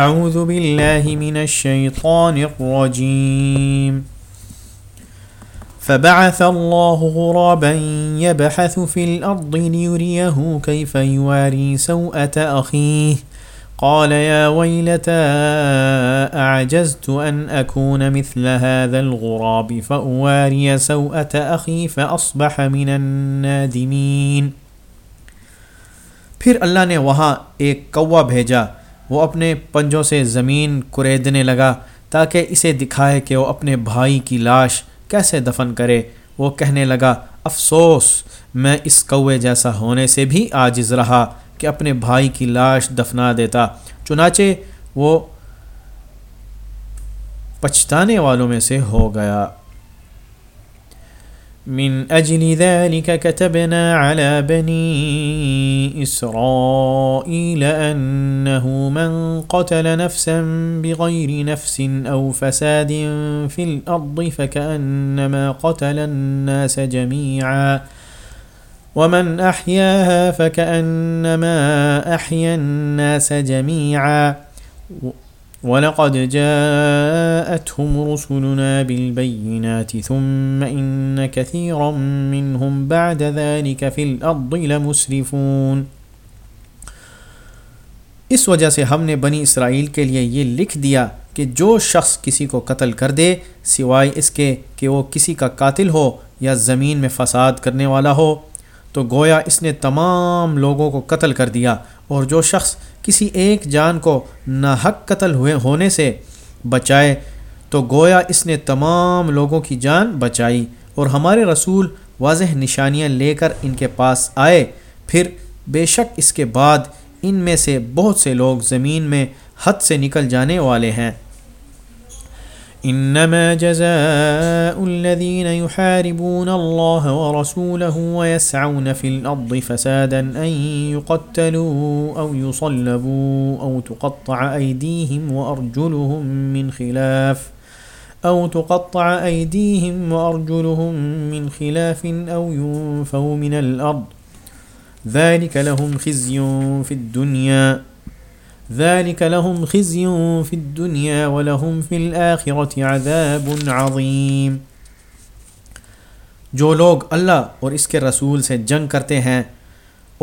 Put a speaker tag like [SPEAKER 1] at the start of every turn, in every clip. [SPEAKER 1] اعوذ باللہ من الشیطان الرجیم فبعث الله غرابا يبحث في الأرض ليريه كيف يواري سوءة أخيه قال يا ويلتا أعجزت أن أكون مثل هذا الغراب فأواري سوءة أخي فأصبح من النادمين پھر اللہ نے وہاں ایک کوا بھیجا وہ اپنے پنجوں سے زمین کریدنے لگا تاکہ اسے دکھائے کہ وہ اپنے بھائی کی لاش کیسے دفن کرے وہ کہنے لگا افسوس میں اس کوے جیسا ہونے سے بھی عاجز رہا کہ اپنے بھائی کی لاش دفنا دیتا چنانچہ وہ پچھتانے والوں میں سے ہو گیا من اجل ذلك كتبنا على بني اسرائيل انه من قتل نفسا بغير نفس او فساد في الارض فكانما قتل الناس جميعا ومن احياها فكانما احيا الناس جميعا وَلَقَدْ جَاءَتْهُمْ رُسُلُنَا بِالْبَيِّنَاتِ ثُمَّ إِنَّ كَثِيرًا مِّنْهُمْ بَعْدَ ذَلِكَ فِي الْأَرْضِ لَمُسْرِفُونَ اس وجہ سے ہم نے بنی اسرائیل کے لیے یہ لکھ دیا کہ جو شخص کسی کو قتل کر دے سوائے اس کے کہ وہ کسی کا قاتل ہو یا زمین میں فساد کرنے والا ہو تو گویا اس نے تمام لوگوں کو قتل کر دیا اور جو شخص کسی ایک جان کو ناحق حق قتل ہوئے ہونے سے بچائے تو گویا اس نے تمام لوگوں کی جان بچائی اور ہمارے رسول واضح نشانیاں لے کر ان کے پاس آئے پھر بے شک اس کے بعد ان میں سے بہت سے لوگ زمین میں حد سے نکل جانے والے ہیں انما جزاء الذين يحاربون الله ورسوله ويسعون في الارض فسادا ان يقتلوا او يصلبوا او تقطع ايديهم وارجلهم من خلاف او تقطع ايديهم وارجلهم من خلاف او ينفوا من الارض ذلك لهم خزي في الدنيا جو لوگ اللہ اور اس کے رسول سے جنگ کرتے ہیں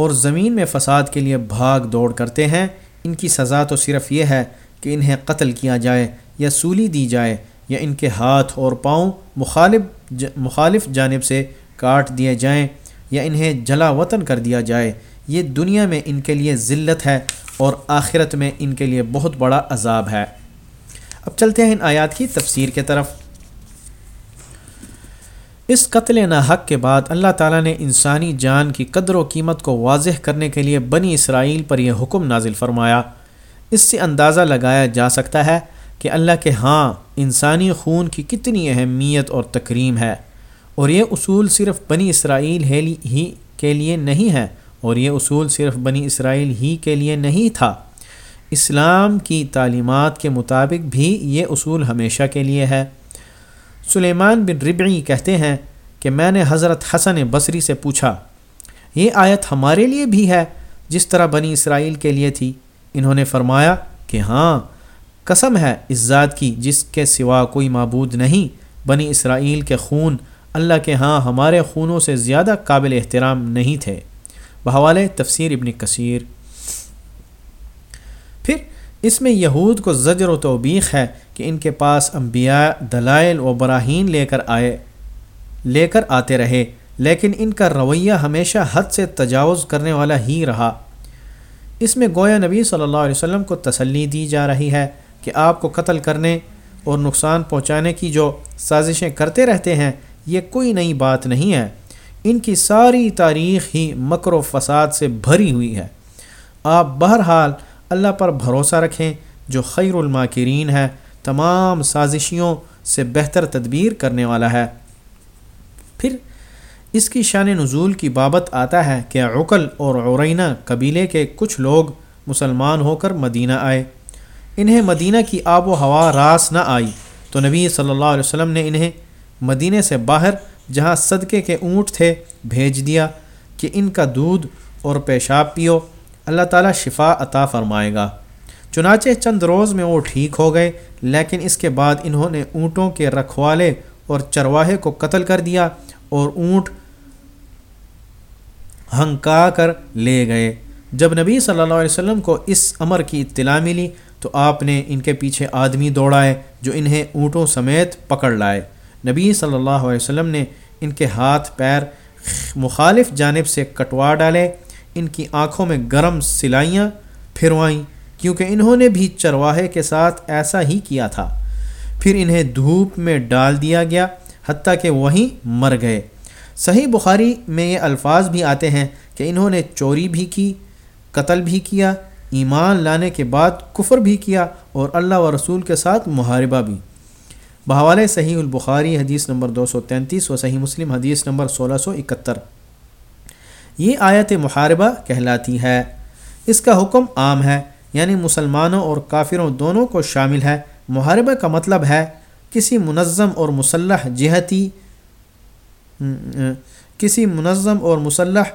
[SPEAKER 1] اور زمین میں فساد کے لیے بھاگ دوڑ کرتے ہیں ان کی سزا تو صرف یہ ہے کہ انہیں قتل کیا جائے یا سولی دی جائے یا ان کے ہاتھ اور پاؤں مخالف مخالف جانب سے کاٹ دیے جائیں یا انہیں جلا وطن کر دیا جائے یہ دنیا میں ان کے لیے ذلت ہے اور آخرت میں ان کے لیے بہت بڑا عذاب ہے اب چلتے ہیں ان آیات کی تفسیر کے طرف اس قتل نہ حق کے بعد اللہ تعالیٰ نے انسانی جان کی قدر و قیمت کو واضح کرنے کے لیے بنی اسرائیل پر یہ حکم نازل فرمایا اس سے اندازہ لگایا جا سکتا ہے کہ اللہ کے ہاں انسانی خون کی کتنی اہمیت اور تکریم ہے اور یہ اصول صرف بنی اسرائیل ہی کے لیے نہیں ہے اور یہ اصول صرف بنی اسرائیل ہی کے لیے نہیں تھا اسلام کی تعلیمات کے مطابق بھی یہ اصول ہمیشہ کے لیے ہے سلیمان بن ربعی کہتے ہیں کہ میں نے حضرت حسن بصری سے پوچھا یہ آیت ہمارے لیے بھی ہے جس طرح بنی اسرائیل کے لیے تھی انہوں نے فرمایا کہ ہاں قسم ہے اس ذات کی جس کے سوا کوئی معبود نہیں بنی اسرائیل کے خون اللہ کے ہاں ہمارے خونوں سے زیادہ قابل احترام نہیں تھے بحوالے تفسیر ابن کثیر پھر اس میں یہود کو زجر و توبیخ ہے کہ ان کے پاس انبیاء دلائل و براہین لے کر آئے لے کر آتے رہے لیکن ان کا رویہ ہمیشہ حد سے تجاوز کرنے والا ہی رہا اس میں گویا نبی صلی اللہ علیہ وسلم کو تسلی دی جا رہی ہے کہ آپ کو قتل کرنے اور نقصان پہنچانے کی جو سازشیں کرتے رہتے ہیں یہ کوئی نئی بات نہیں ہے ان کی ساری تاریخ ہی مکر و فساد سے بھری ہوئی ہے آپ بہرحال اللہ پر بھروسہ رکھیں جو خیر الماکرین ہے تمام سازشیوں سے بہتر تدبیر کرنے والا ہے پھر اس کی شان نزول کی بابت آتا ہے کہ عقل اور عورینہ قبیلے کے کچھ لوگ مسلمان ہو کر مدینہ آئے انہیں مدینہ کی آب و ہوا راس نہ آئی تو نبی صلی اللہ علیہ وسلم نے انہیں مدینہ سے باہر جہاں صدقے کے اونٹ تھے بھیج دیا کہ ان کا دودھ اور پیشاب پیو اللہ تعالیٰ شفا عطا فرمائے گا چنانچہ چند روز میں وہ ٹھیک ہو گئے لیکن اس کے بعد انہوں نے اونٹوں کے رکھوالے اور چرواہے کو قتل کر دیا اور اونٹ ہنکا کر لے گئے جب نبی صلی اللہ علیہ وسلم کو اس امر کی اطلاع ملی تو آپ نے ان کے پیچھے آدمی دوڑائے جو انہیں اونٹوں سمیت پکڑ لائے نبی صلی اللہ علیہ وسلم نے ان کے ہاتھ پیر مخالف جانب سے کٹوا ڈالے ان کی آنکھوں میں گرم سلائیاں پھروائیں کیونکہ انہوں نے بھی چرواہے کے ساتھ ایسا ہی کیا تھا پھر انہیں دھوپ میں ڈال دیا گیا حتیٰ کہ وہیں مر گئے صحیح بخاری میں یہ الفاظ بھی آتے ہیں کہ انہوں نے چوری بھی کی قتل بھی کیا ایمان لانے کے بعد کفر بھی کیا اور اللہ و رسول کے ساتھ محاربہ بھی بحوالے صحیح البخاری حدیث نمبر دو سو تینتیس و صحیح مسلم حدیث نمبر سولہ سو اکہتر یہ آیت محاربہ کہلاتی ہے اس کا حکم عام ہے یعنی مسلمانوں اور کافروں دونوں کو شامل ہے محاربہ کا مطلب ہے کسی منظم اور مسلح جہتی کسی منظم اور مسلح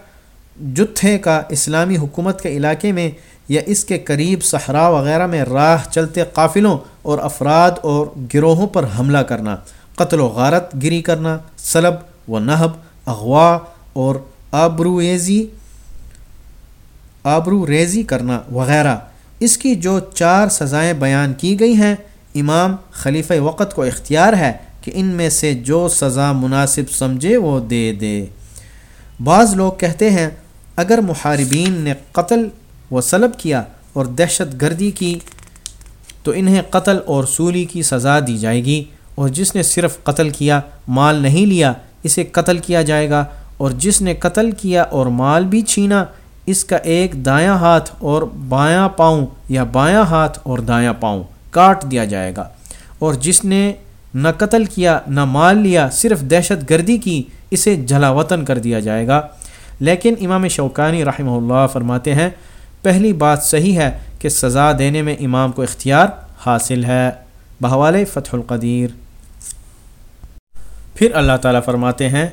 [SPEAKER 1] جتھے کا اسلامی حکومت کے علاقے میں یا اس کے قریب صحرا وغیرہ میں راہ چلتے قافلوں اور افراد اور گروہوں پر حملہ کرنا قتل و غارت گری کرنا سلب و نہب اغوا اور آبرویزی آبرو ریزی کرنا وغیرہ اس کی جو چار سزائیں بیان کی گئی ہیں امام خلیفہ وقت کو اختیار ہے کہ ان میں سے جو سزا مناسب سمجھے وہ دے دے بعض لوگ کہتے ہیں اگر محاربین نے قتل وہ سلب کیا اور دہشت گردی کی تو انہیں قتل اور سولی کی سزا دی جائے گی اور جس نے صرف قتل کیا مال نہیں لیا اسے قتل کیا جائے گا اور جس نے قتل کیا اور مال بھی چھینا اس کا ایک دایاں ہاتھ اور بایاں پاؤں یا بایاں ہاتھ اور دایاں پاؤں کاٹ دیا جائے گا اور جس نے نہ قتل کیا نہ مال لیا صرف دہشت گردی کی اسے جلا وطن کر دیا جائے گا لیکن امام شوقانی رحمہ اللہ فرماتے ہیں پہلی بات صحیح ہے کہ سزا دینے میں امام کو اختیار حاصل ہے بحوال فتح القدیر پھر اللہ تعالیٰ فرماتے ہیں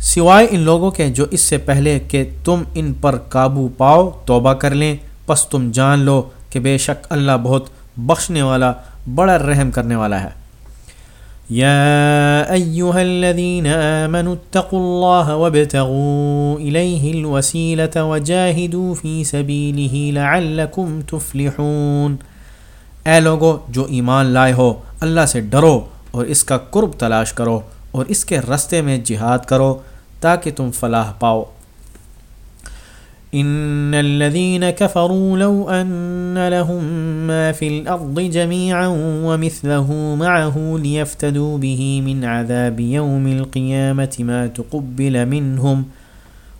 [SPEAKER 1] سوائے ان لوگوں کے جو اس سے پہلے کہ تم ان پر قابو پاؤ توبہ کر لیں پس تم جان لو کہ بے شک اللہ بہت بخشنے والا بڑا رحم کرنے والا ہے یا ایوہ الذین آمنوا اتقوا اللہ وابتغوا الیہ الوسیلت وجاہدوا فی سبیلہ لعلکم تفلحون اے لوگو جو ایمان لائے ہو اللہ سے ڈرو اور اس کا قرب تلاش کرو اور اس کے رستے میں جہاد کرو تاکہ تم فلاح پاؤ ان الذين كفروا لو ان لهم ما في الارض جميعا ومثله معه ليفتدوا به من عذاب يوم القيامه ما تقبل منهم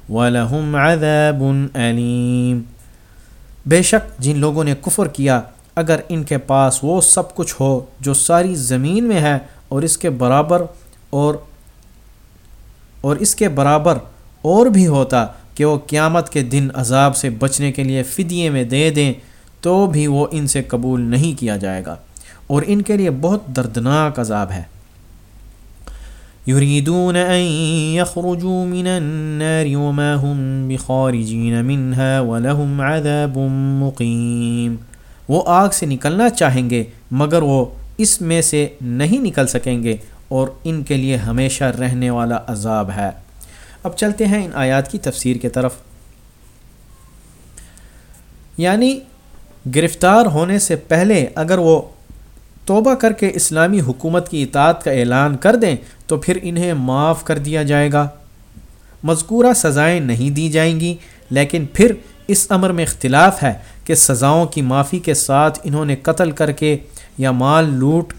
[SPEAKER 1] ولهم عذاب اليم بیشک جن لوگوں نے کفر کیا اگر ان کے پاس وہ سب کچھ ہو جو ساری زمین میں ہے اور اس کے برابر اور اور اس کے برابر اور بھی ہوتا کہ وہ قیامت کے دن عذاب سے بچنے کے لیے فدیے میں دے دیں تو بھی وہ ان سے قبول نہیں کیا جائے گا اور ان کے لیے بہت دردناک عذاب ہے ولهم عذاب مقيم وہ آگ سے نکلنا چاہیں گے مگر وہ اس میں سے نہیں نکل سکیں گے اور ان کے لیے ہمیشہ رہنے والا عذاب ہے اب چلتے ہیں ان آیات کی تفسیر کی طرف یعنی گرفتار ہونے سے پہلے اگر وہ توبہ کر کے اسلامی حکومت کی اطاعت کا اعلان کر دیں تو پھر انہیں معاف کر دیا جائے گا مذکورہ سزائیں نہیں دی جائیں گی لیکن پھر اس امر میں اختلاف ہے کہ سزاؤں کی معافی کے ساتھ انہوں نے قتل کر کے یا مال لوٹ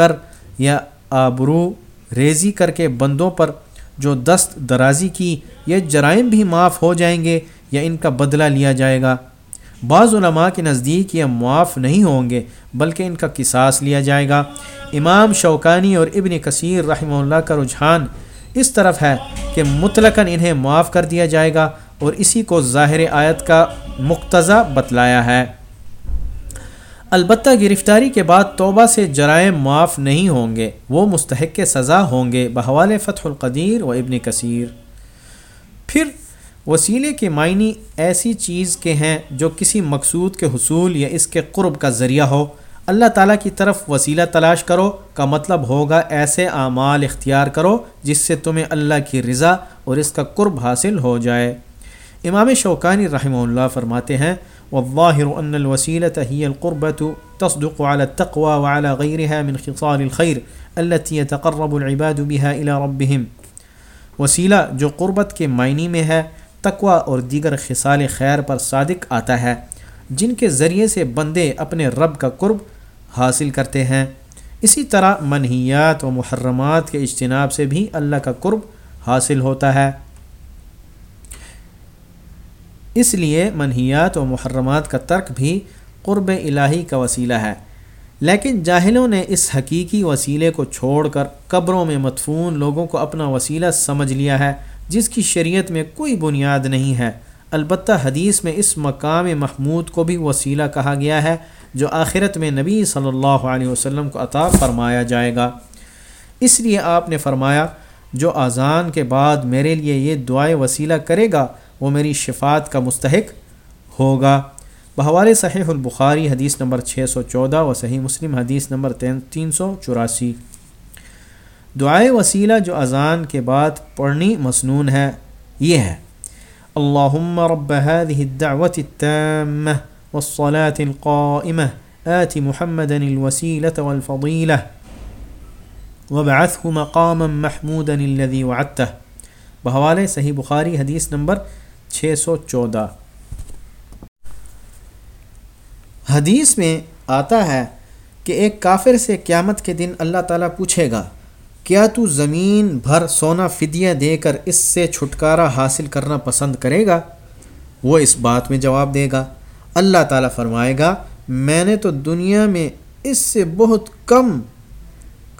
[SPEAKER 1] کر یا آبرو ریزی کر کے بندوں پر جو دست درازی کی یہ جرائم بھی معاف ہو جائیں گے یا ان کا بدلہ لیا جائے گا بعض علماء کے نزدیک یہ معاف نہیں ہوں گے بلکہ ان کا کساس لیا جائے گا امام شوکانی اور ابن کثیر رحمہ اللہ کا رجحان اس طرف ہے کہ مطلق انہیں معاف کر دیا جائے گا اور اسی کو ظاہر آیت کا مقتضہ بتلایا ہے البتہ گرفتاری کے بعد توبہ سے جرائم معاف نہیں ہوں گے وہ مستحق سزا ہوں گے بحوال فتح القدیر و ابن کثیر پھر وسیلے کے معنی ایسی چیز کے ہیں جو کسی مقصود کے حصول یا اس کے قرب کا ذریعہ ہو اللہ تعالیٰ کی طرف وسیلہ تلاش کرو کا مطلب ہوگا ایسے اعمال اختیار کرو جس سے تمہیں اللہ کی رضا اور اس کا قرب حاصل ہو جائے امام شوقانی رحمہ اللہ فرماتے ہیں والظاهر أن الوسيلة تصدق على التقوى وعلى غيرها من خصال الخير التي يتقرب العباد بها إلى ربهم وسیلہ جو قربت کے معنی میں ہے تقوی اور دیگر خصال خیر پر صادق آتا ہے جن کے ذریعے سے بندے اپنے رب کا قرب حاصل کرتے ہیں اسی طرح منحیات و محرمات کے اجتناب سے بھی اللہ کا قرب حاصل ہوتا ہے اس لیے منحیات و محرمات کا ترک بھی قرب الہی کا وسیلہ ہے لیکن جاہلوں نے اس حقیقی وسیلے کو چھوڑ کر قبروں میں مدفون لوگوں کو اپنا وسیلہ سمجھ لیا ہے جس کی شریعت میں کوئی بنیاد نہیں ہے البتہ حدیث میں اس مقام محمود کو بھی وسیلہ کہا گیا ہے جو آخرت میں نبی صلی اللہ علیہ وسلم کو عطا فرمایا جائے گا اس لیے آپ نے فرمایا جو آزان کے بعد میرے لیے یہ دعائے وسیلہ کرے گا وہ میری شفاعت کا مستحق ہوگا بہوال صحیح البخاری حدیث نمبر 614 و صحیح مسلم حدیث نمبر تین دعائے وسیلہ جو اذان کے بعد پڑھنی مسنون ہے یہ ہے اللهم رب هذه الدعوة التامة والصلاة القائمة آت محمدا الوسيلة والفضيلة وبعثه مقاما محمودا الذي وعدته بحوالے صحیح بخاری حدیث نمبر چھ سو چودہ حدیث میں آتا ہے کہ ایک کافر سے قیامت کے دن اللہ تعالیٰ پوچھے گا کیا تو زمین بھر سونا فدیہ دے کر اس سے چھٹکارا حاصل کرنا پسند کرے گا وہ اس بات میں جواب دے گا اللہ تعالیٰ فرمائے گا میں نے تو دنیا میں اس سے بہت کم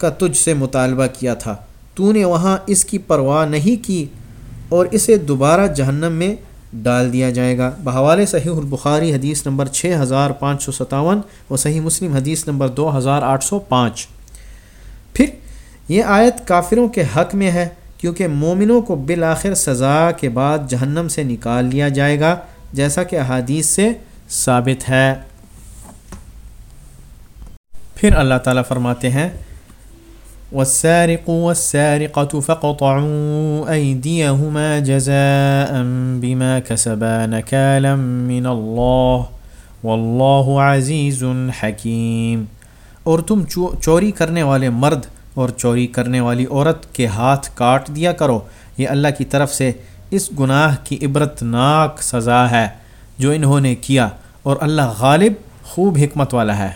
[SPEAKER 1] کا تجھ سے مطالبہ کیا تھا تو نے وہاں اس کی پرواہ نہیں کی اور اسے دوبارہ جہنم میں ڈال دیا جائے گا بحوالے صحیح البخاری حدیث نمبر 6557 و اور صحیح مسلم حدیث نمبر 2805 پھر یہ آیت کافروں کے حق میں ہے کیونکہ مومنوں کو بالآخر سزا کے بعد جہنم سے نکال لیا جائے گا جیسا کہ احادیث سے ثابت ہے پھر اللہ تعالیٰ فرماتے ہیں والسارق والسارقة فاقطعوا أيديهما جزاء بما كسبا نكالا من الله والله عزيز حكيم اور تم چوری کرنے والے مرد اور چوری کرنے والی عورت کے ہاتھ کاٹ دیا کرو یہ اللہ کی طرف سے اس گناہ کی عبرت ناک سزا ہے جو انہوں نے کیا اور اللہ غالب خوب حکمت والا ہے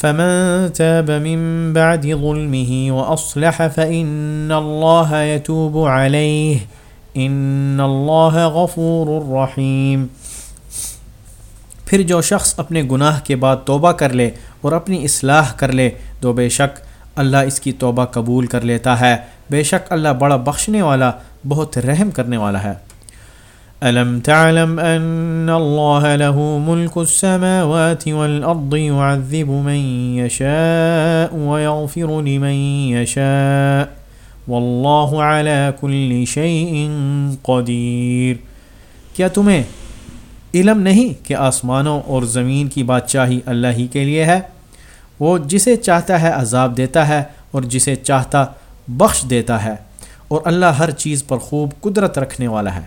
[SPEAKER 1] فمن تاب من بعد ظلمه وأصلح فإن الله يتوب عليه ان اللہ غفور الرحیم پھر جو شخص اپنے گناہ کے بعد توبہ کر لے اور اپنی اصلاح کر لے تو بے شک اللہ اس کی توبہ قبول کر لیتا ہے بے شک اللہ بڑا بخشنے والا بہت رحم کرنے والا ہے ألم تعلم أن الله له ملك السماوات والأرض يعذب من يشاء ويغفر لمن يشاء واللہ علی کل شیء قدیر کیا تمہیں علم نہیں کہ آسمانوں اور زمین کی بادشاہی اللہ ہی کے لیے ہے وہ جسے چاہتا ہے عذاب دیتا ہے اور جسے چاہتا بخش دیتا ہے اور اللہ ہر چیز پر خوب قدرت رکھنے والا ہے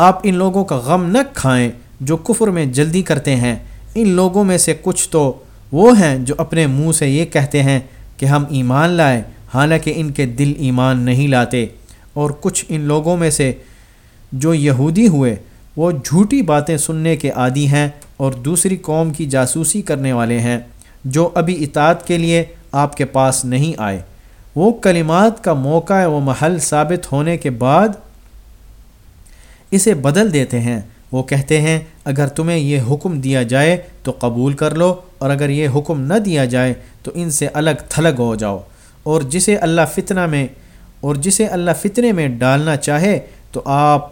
[SPEAKER 1] آپ ان لوگوں کا غم نہ کھائیں جو کفر میں جلدی کرتے ہیں ان لوگوں میں سے کچھ تو وہ ہیں جو اپنے منہ سے یہ کہتے ہیں کہ ہم ایمان لائے حالانکہ ان کے دل ایمان نہیں لاتے اور کچھ ان لوگوں میں سے جو یہودی ہوئے وہ جھوٹی باتیں سننے کے عادی ہیں اور دوسری قوم کی جاسوسی کرنے والے ہیں جو ابھی اطاعت کے لیے آپ کے پاس نہیں آئے وہ کلمات کا موقع و محل ثابت ہونے کے بعد اسے بدل دیتے ہیں وہ کہتے ہیں اگر تمہیں یہ حکم دیا جائے تو قبول کر لو اور اگر یہ حکم نہ دیا جائے تو ان سے الگ تھلگ ہو جاؤ اور جسے اللہ فتنہ میں اور جسے اللہ فتنے میں ڈالنا چاہے تو آپ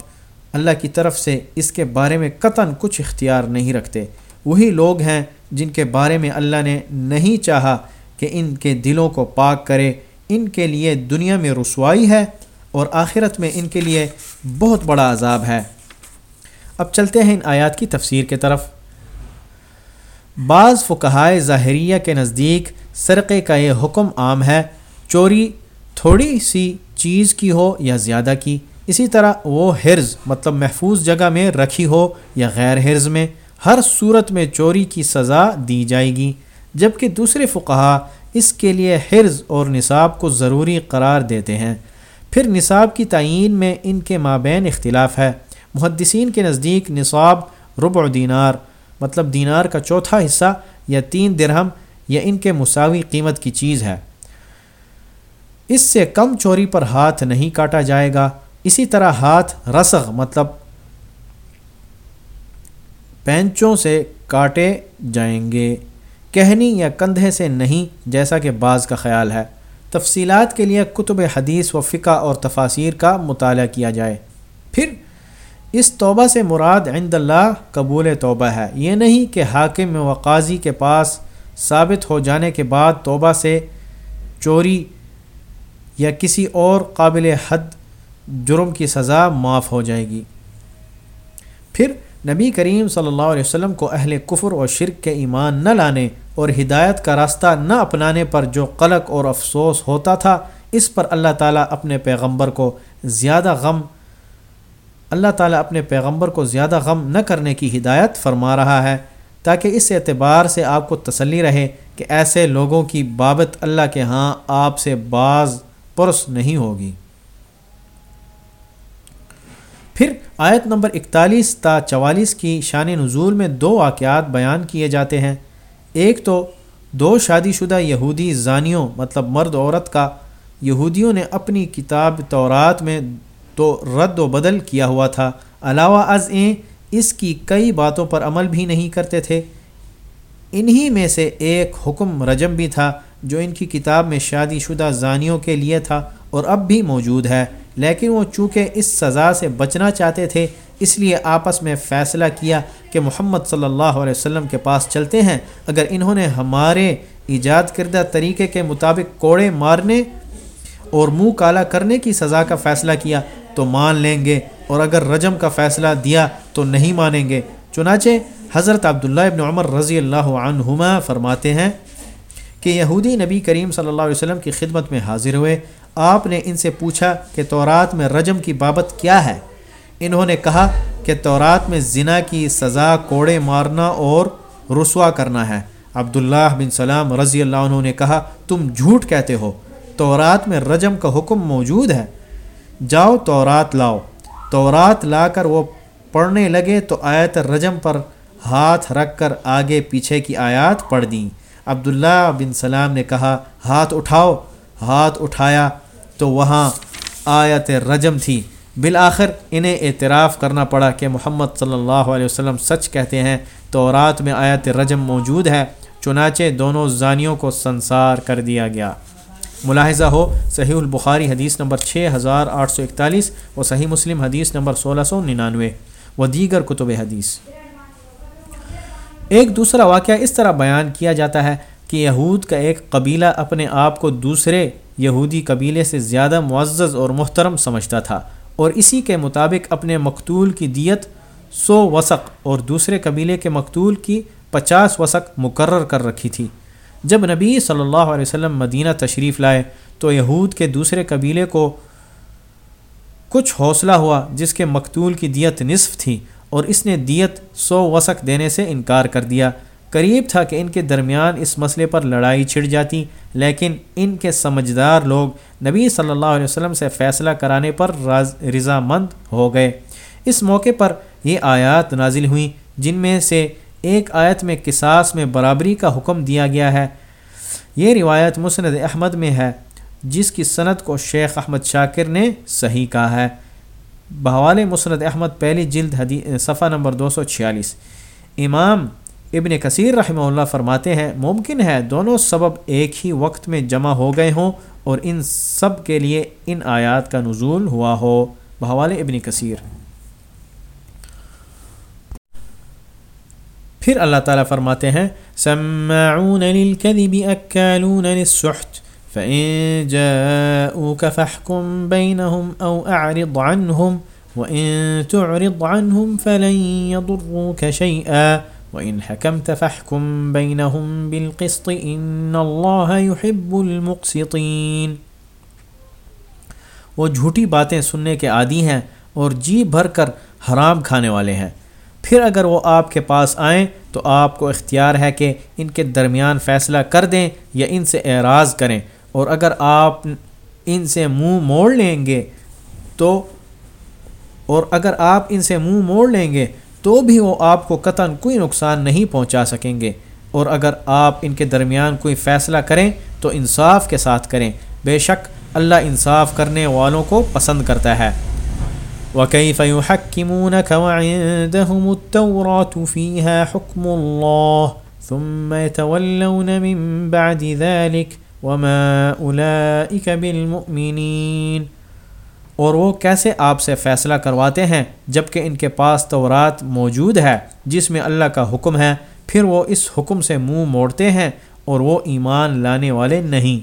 [SPEAKER 1] اللہ کی طرف سے اس کے بارے میں قطن کچھ اختیار نہیں رکھتے وہی لوگ ہیں جن کے بارے میں اللہ نے نہیں چاہا کہ ان کے دلوں کو پاک کرے ان کے لیے دنیا میں رسوائی ہے اور آخرت میں ان کے لیے بہت بڑا عذاب ہے اب چلتے ہیں ان آیات کی تفسیر کے طرف بعض فکہائے ظاہریہ کے نزدیک سرقے کا یہ حکم عام ہے چوری تھوڑی سی چیز کی ہو یا زیادہ کی اسی طرح وہ حرض مطلب محفوظ جگہ میں رکھی ہو یا غیر حرض میں ہر صورت میں چوری کی سزا دی جائے گی جبکہ دوسرے فقہا اس کے لیے حرض اور نصاب کو ضروری قرار دیتے ہیں پھر نصاب کی تعین میں ان کے مابین اختلاف ہے محدثین کے نزدیک نصاب ربع دینار مطلب دینار کا چوتھا حصہ یا تین درہم یا ان کے مساوی قیمت کی چیز ہے اس سے کم چوری پر ہاتھ نہیں کاٹا جائے گا اسی طرح ہاتھ رسغ مطلب پینچوں سے کاٹے جائیں گے کہنی یا کندھے سے نہیں جیسا کہ بعض کا خیال ہے تفصیلات کے لیے کتب حدیث و فقہ اور تفاصیر کا مطالعہ کیا جائے پھر اس توبہ سے مراد عند اللہ قبول توبہ ہے یہ نہیں کہ حاکم و قاضی کے پاس ثابت ہو جانے کے بعد توبہ سے چوری یا کسی اور قابل حد جرم کی سزا معاف ہو جائے گی پھر نبی کریم صلی اللہ علیہ وسلم کو اہل کفر و شرک کے ایمان نہ لانے اور ہدایت کا راستہ نہ اپنانے پر جو قلق اور افسوس ہوتا تھا اس پر اللہ تعالیٰ اپنے پیغمبر کو زیادہ غم اللہ تعالیٰ اپنے پیغمبر کو زیادہ غم نہ کرنے کی ہدایت فرما رہا ہے تاکہ اس اعتبار سے آپ کو تسلی رہے کہ ایسے لوگوں کی بابت اللہ کے ہاں آپ سے بعض پرس نہیں ہوگی پھر آیت نمبر اکتالیس تا چوالیس کی شان نزول میں دو واقعات بیان کیے جاتے ہیں ایک تو دو شادی شدہ یہودی زانیوں مطلب مرد عورت کا یہودیوں نے اپنی کتاب تورات میں تو رد و بدل کیا ہوا تھا علاوہ از این اس کی کئی باتوں پر عمل بھی نہیں کرتے تھے انہی میں سے ایک حکم رجم بھی تھا جو ان کی کتاب میں شادی شدہ زانیوں کے لیے تھا اور اب بھی موجود ہے لیکن وہ چونکہ اس سزا سے بچنا چاہتے تھے اس لیے آپس میں فیصلہ کیا کہ محمد صلی اللہ علیہ وسلم کے پاس چلتے ہیں اگر انہوں نے ہمارے ایجاد کردہ طریقے کے مطابق کوڑے مارنے اور منہ کالا کرنے کی سزا کا فیصلہ کیا تو مان لیں گے اور اگر رجم کا فیصلہ دیا تو نہیں مانیں گے چنانچہ حضرت عبداللہ ابن عمر رضی اللہ عنہما فرماتے ہیں کہ یہودی نبی کریم صلی اللہ علیہ وسلم کی خدمت میں حاضر ہوئے آپ نے ان سے پوچھا کہ تورات میں رجم کی بابت کیا ہے انہوں نے کہا کہ تورات میں زنا کی سزا کوڑے مارنا اور رسوا کرنا ہے عبداللہ بن سلام رضی اللہ عنہ نے کہا تم جھوٹ کہتے ہو تورات میں رجم کا حکم موجود ہے جاؤ تورات لاؤ تورات لا کر وہ پڑھنے لگے تو آیت رجم پر ہاتھ رکھ کر آگے پیچھے کی آیات پڑھ دیں عبداللہ بن سلام نے کہا ہاتھ اٹھاؤ ہاتھ اٹھایا تو وہاں آیت رجم تھی بالآخر انہیں اعتراف کرنا پڑا کہ محمد صلی اللہ علیہ وسلم سچ کہتے ہیں تو رات میں آیت رجم موجود ہے چنانچہ دونوں زانیوں کو سنسار کر دیا گیا ملاحظہ ہو صحیح البخاری حدیث نمبر 6841 و صحیح مسلم حدیث نمبر 1699 و دیگر کتب حدیث ایک دوسرا واقعہ اس طرح بیان کیا جاتا ہے کہ یہود کا ایک قبیلہ اپنے آپ کو دوسرے یہودی قبیلے سے زیادہ معزز اور محترم سمجھتا تھا اور اسی کے مطابق اپنے مقتول کی دیت سو وسق اور دوسرے قبیلے کے مقتول کی پچاس وسق مقرر کر رکھی تھی جب نبی صلی اللہ علیہ وسلم مدینہ تشریف لائے تو یہود کے دوسرے قبیلے کو کچھ حوصلہ ہوا جس کے مقتول کی دیت نصف تھی اور اس نے دیت سو وسق دینے سے انکار کر دیا قریب تھا کہ ان کے درمیان اس مسئلے پر لڑائی چھڑ جاتی لیکن ان کے سمجھدار لوگ نبی صلی اللہ علیہ وسلم سے فیصلہ کرانے پر رضا رضامند ہو گئے اس موقع پر یہ آیات نازل ہوئیں جن میں سے ایک آیت میں قصاص میں برابری کا حکم دیا گیا ہے یہ روایت مسند احمد میں ہے جس کی صنعت کو شیخ احمد شاکر نے صحیح کہا ہے بحوال مسند احمد پہلی حدی صفحہ نمبر دو سو چھیالیس امام ابن کثیر رحمہ اللہ فرماتے ہیں ممکن ہے دونوں سبب ایک ہی وقت میں جمع ہو گئے ہوں اور ان سب کے لیے ان آیات کا نزول ہوا ہو بہوال ابن کثیر پھر اللہ تعالیٰ فرماتے ہیں سمعون للكذب اکالون للسحت فَإِن جَاءُوكَ فَحْكُمْ بَيْنَهُمْ أَوْ أَعْرِضْ عَنْهُمْ وَإِن تُعْرِضْ عَنْهُمْ فَلَن يَضُرُّوكَ شَيْئًا وَإِنْ حَكَمْتَ فَحْكُمْ بَيْنَهُمْ بِالْقِسْطِ إِنَّ اللَّهَ يُحِبُّ الْمُقْسِطِينَ وہ جھوٹی باتیں سننے کے عادی ہیں اور جی بھر کر حرام کھانے والے ہیں پھر اگر وہ آپ کے پاس آئیں تو آپ کو اختیار ہے کہ ان کے درمیان فیصلہ کر دیں یا ان سے اعراض کریں اور اگر آپ ان سے منہ مو موڑ لیں گے تو اور اگر آپ ان سے منہ مو موڑ لیں گے تو بھی وہ آپ کو قطن کوئی نقصان نہیں پہنچا سکیں گے اور اگر آپ ان کے درمیان کوئی فیصلہ کریں تو انصاف کے ساتھ کریں بے شک اللہ انصاف کرنے والوں کو پسند کرتا ہے وَكَيْفَ يُحَكِّمُونَكَ وَعِندَهُمُ التَّوْرَاتُ فِيهَا حُكْمُ اللَّهِ ثُمَّ يَتَوَلَّوْنَ مِن بَعْدِ ذَلِكَ وَمَا أُولَئِكَ بِالْمُؤْمِنِينَ اور وہ کیسے آپ سے فیصلہ کرواتے ہیں جب کہ ان کے پاس تورات موجود ہے جس میں اللہ کا حکم ہے پھر وہ اس حکم سے منہ موڑتے ہیں اور وہ ایمان لانے والے نہیں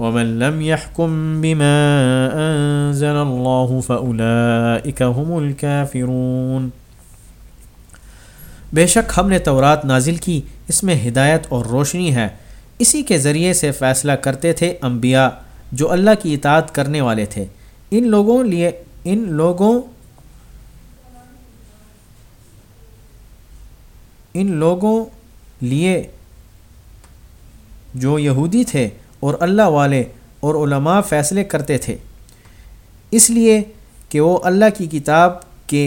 [SPEAKER 1] ومن لم يحكم بما أنزل الله فأولئك هم الكافرون بے شک ہم نے تورات نازل کی اس میں ہدایت اور روشنی ہے اسی کے ذریعے سے فیصلہ کرتے تھے انبیاء جو اللہ کی اطاعت کرنے والے تھے ان لوگوں لیے ان لوگوں ان لوگوں لیے جو یہودی تھے اور اللہ والے اور علماء فیصلے کرتے تھے اس لیے کہ وہ اللہ کی کتاب کے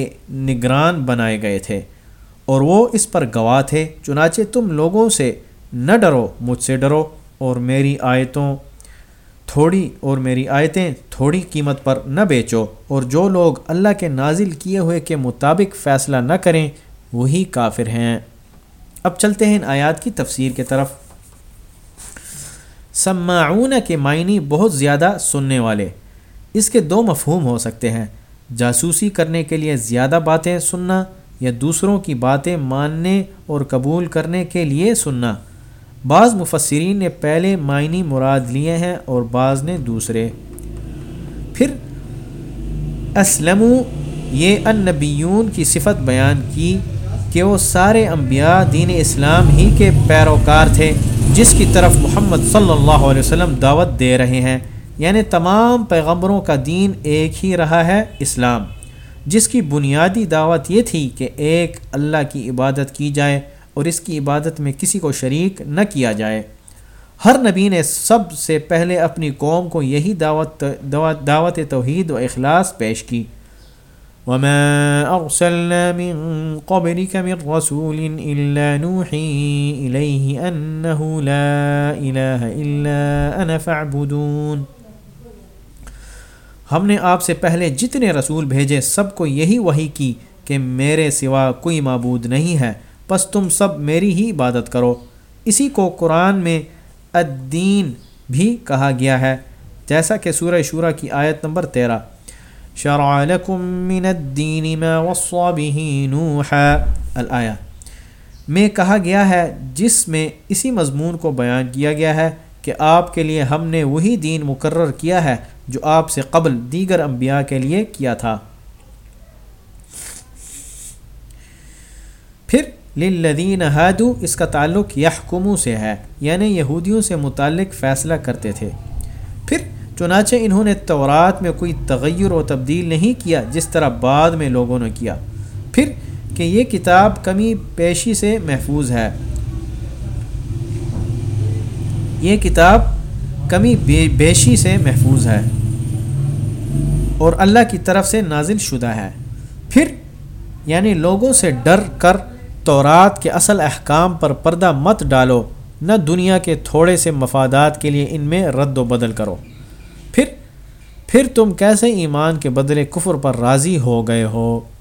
[SPEAKER 1] نگران بنائے گئے تھے اور وہ اس پر گواہ تھے چنانچہ تم لوگوں سے نہ ڈرو مجھ سے ڈرو اور میری آیتوں تھوڑی اور میری آیتیں تھوڑی قیمت پر نہ بیچو اور جو لوگ اللہ کے نازل کیے ہوئے کے مطابق فیصلہ نہ کریں وہی کافر ہیں اب چلتے ہیں ان آیات کی تفسیر کی طرف سماعون کے معنی بہت زیادہ سننے والے اس کے دو مفہوم ہو سکتے ہیں جاسوسی کرنے کے لیے زیادہ باتیں سننا یا دوسروں کی باتیں ماننے اور قبول کرنے کے لیے سننا بعض مفسرین نے پہلے معنی مراد لیے ہیں اور بعض نے دوسرے پھر اسلموں یہ ان نبیون کی صفت بیان کی کہ وہ سارے انبیاء دین اسلام ہی کے پیروکار تھے جس کی طرف محمد صلی اللہ علیہ وسلم دعوت دے رہے ہیں یعنی تمام پیغمبروں کا دین ایک ہی رہا ہے اسلام جس کی بنیادی دعوت یہ تھی کہ ایک اللہ کی عبادت کی جائے اور اس کی عبادت میں کسی کو شریک نہ کیا جائے ہر نبی نے سب سے پہلے اپنی قوم کو یہی دعوت دعوت توحید و اخلاص پیش کی وما أرسلنا من قبلك من رسول إلا نوحي إليه أنه لا إله إلا أنا فاعبدون ہم نے آپ سے پہلے جتنے رسول بھیجے سب کو یہی وہی کی کہ میرے سوا کوئی معبود نہیں ہے پس تم سب میری ہی عبادت کرو اسی کو قرآن میں الدین بھی کہا گیا ہے جیسا کہ سورہ شورہ کی آیت نمبر تیرہ شرع لكم من ما وصى به نوحا میں کہا گیا ہے جس میں اسی مضمون کو بیان کیا گیا ہے کہ آپ کے لیے ہم نے وہی دین مقرر کیا ہے جو آپ سے قبل دیگر انبیاء کے لیے کیا تھا پھر للذین ہادو اس کا تعلق یحکموں سے ہے یعنی یہودیوں سے متعلق فیصلہ کرتے تھے پھر چنانچہ انہوں نے تورات میں کوئی تغیر و تبدیل نہیں کیا جس طرح بعد میں لوگوں نے کیا پھر کہ یہ کتاب کمی پیشی سے محفوظ ہے یہ کتاب کمی بے سے محفوظ ہے اور اللہ کی طرف سے نازل شدہ ہے پھر یعنی لوگوں سے ڈر کر تورات کے اصل احکام پر پردہ مت ڈالو نہ دنیا کے تھوڑے سے مفادات کے لیے ان میں رد و بدل کرو پھر تم کیسے ایمان کے بدلے کفر پر راضی ہو گئے ہو